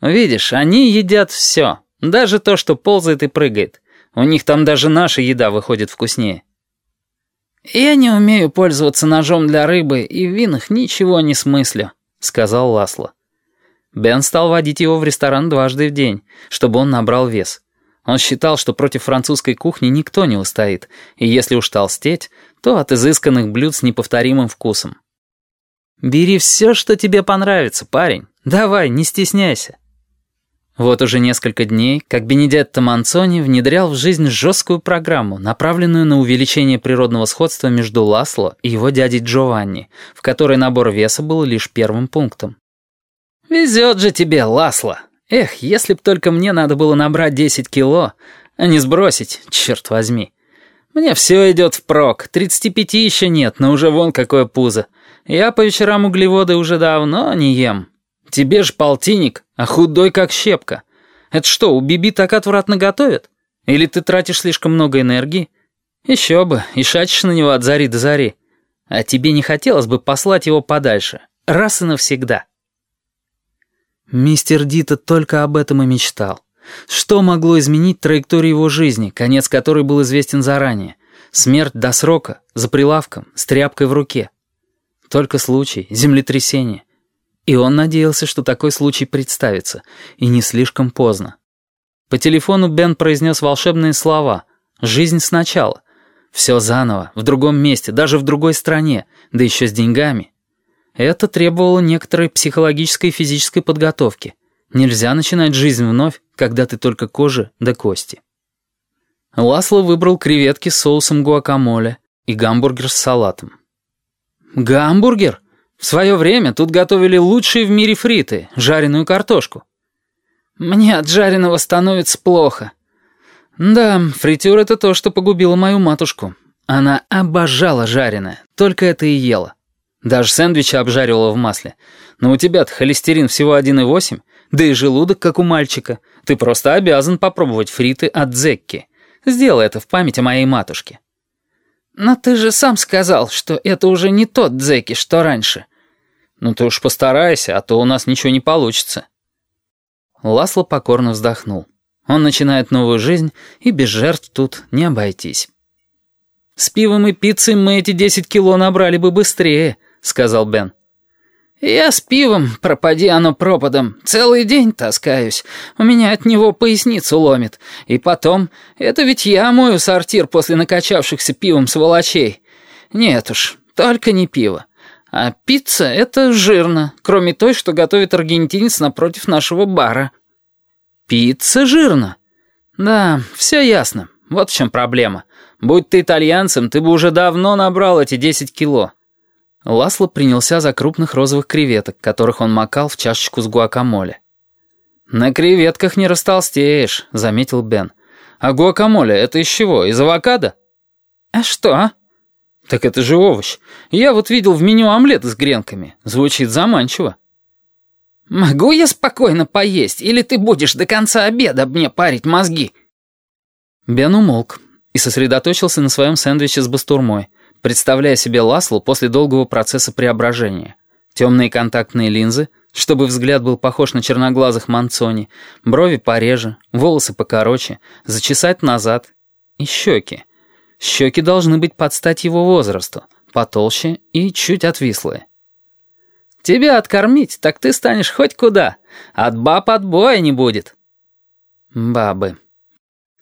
Видишь, они едят все, даже то, что ползает и прыгает. У них там даже наша еда выходит вкуснее. «Я не умею пользоваться ножом для рыбы и в винах ничего не смыслю», — сказал Ласло. Бен стал водить его в ресторан дважды в день, чтобы он набрал вес. Он считал, что против французской кухни никто не устоит, и если уж толстеть, то от изысканных блюд с неповторимым вкусом. «Бери все, что тебе понравится, парень. Давай, не стесняйся». Вот уже несколько дней, как Бенедетто Манцони внедрял в жизнь жесткую программу, направленную на увеличение природного сходства между Ласло и его дядей Джованни, в которой набор веса был лишь первым пунктом. «Везет же тебе, Ласло! Эх, если б только мне надо было набрать 10 кило, а не сбросить, черт возьми. Мне все идет впрок, 35 еще нет, но уже вон какое пузо. Я по вечерам углеводы уже давно не ем». Тебе ж полтинник, а худой как щепка. Это что, у Биби так отвратно готовят? Или ты тратишь слишком много энергии? Еще бы, и шачешь на него от зари до зари. А тебе не хотелось бы послать его подальше, раз и навсегда. Мистер Дита только об этом и мечтал. Что могло изменить траекторию его жизни, конец которой был известен заранее? Смерть до срока, за прилавком, с тряпкой в руке. Только случай, землетрясение. И он надеялся, что такой случай представится, и не слишком поздно. По телефону Бен произнес волшебные слова «Жизнь сначала». Все заново, в другом месте, даже в другой стране, да еще с деньгами. Это требовало некоторой психологической и физической подготовки. Нельзя начинать жизнь вновь, когда ты только кожа да кости. Ласло выбрал креветки с соусом гуакамоле и гамбургер с салатом. «Гамбургер?» В свое время тут готовили лучшие в мире фриты, жареную картошку. Мне от жареного становится плохо. Да, фритюр — это то, что погубило мою матушку. Она обожала жареное, только это и ела. Даже сэндвичи обжаривала в масле. Но у тебя-то холестерин всего 1,8, да и желудок, как у мальчика. Ты просто обязан попробовать фриты от Зекки. Сделай это в память о моей матушке. «Но ты же сам сказал, что это уже не тот Дзеки, что раньше». «Ну ты уж постарайся, а то у нас ничего не получится». Ласло покорно вздохнул. Он начинает новую жизнь, и без жертв тут не обойтись. «С пивом и пиццей мы эти десять кило набрали бы быстрее», — сказал Бен. «Я с пивом, пропади оно пропадом, целый день таскаюсь. У меня от него поясницу ломит. И потом, это ведь я мою сортир после накачавшихся пивом сволочей. Нет уж, только не пиво. А пицца — это жирно, кроме той, что готовит аргентинец напротив нашего бара». «Пицца жирно?» «Да, все ясно. Вот в чем проблема. Будь ты итальянцем, ты бы уже давно набрал эти десять кило». Ласло принялся за крупных розовых креветок, которых он макал в чашечку с гуакамоле. «На креветках не растолстеешь», — заметил Бен. «А гуакамоле — это из чего, из авокадо?» «А что?» «Так это же овощ. Я вот видел в меню омлет с гренками. Звучит заманчиво». «Могу я спокойно поесть, или ты будешь до конца обеда мне парить мозги?» Бен умолк и сосредоточился на своем сэндвиче с бастурмой представляя себе Ласлу после долгого процесса преображения. Темные контактные линзы, чтобы взгляд был похож на черноглазых Манцони, брови пореже, волосы покороче, зачесать назад и щеки. Щеки должны быть под стать его возрасту, потолще и чуть отвислые. «Тебя откормить, так ты станешь хоть куда. От баб отбоя не будет». Бабы.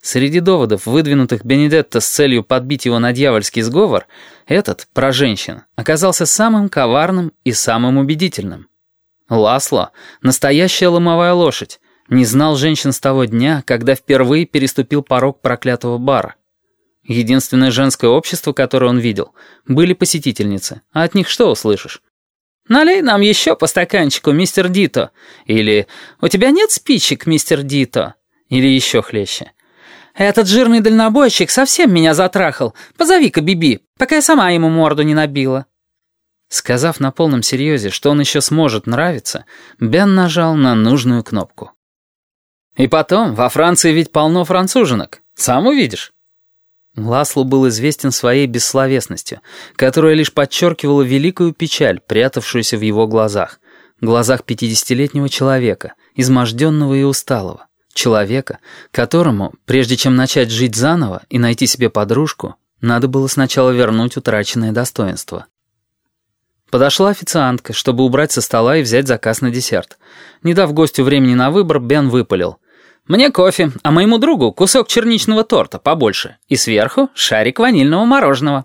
Среди доводов, выдвинутых Бенедетто с целью подбить его на дьявольский сговор, этот, про женщин, оказался самым коварным и самым убедительным. Ласло, настоящая ломовая лошадь, не знал женщин с того дня, когда впервые переступил порог проклятого бара. Единственное женское общество, которое он видел, были посетительницы, а от них что услышишь? «Налей нам еще по стаканчику, мистер Дито», или «У тебя нет спичек, мистер Дито», или еще хлеще. «Этот жирный дальнобойщик совсем меня затрахал. Позови-ка Биби, пока я сама ему морду не набила». Сказав на полном серьезе, что он еще сможет нравиться, Бен нажал на нужную кнопку. «И потом, во Франции ведь полно француженок. Сам увидишь». Ласлу был известен своей бессловесностью, которая лишь подчеркивала великую печаль, прятавшуюся в его глазах, глазах пятидесятилетнего человека — изможденного и усталого, человека, которому, прежде чем начать жить заново и найти себе подружку, надо было сначала вернуть утраченное достоинство. Подошла официантка, чтобы убрать со стола и взять заказ на десерт. Не дав гостю времени на выбор, Бен выпалил. «Мне кофе, а моему другу кусок черничного торта побольше. И сверху шарик ванильного мороженого».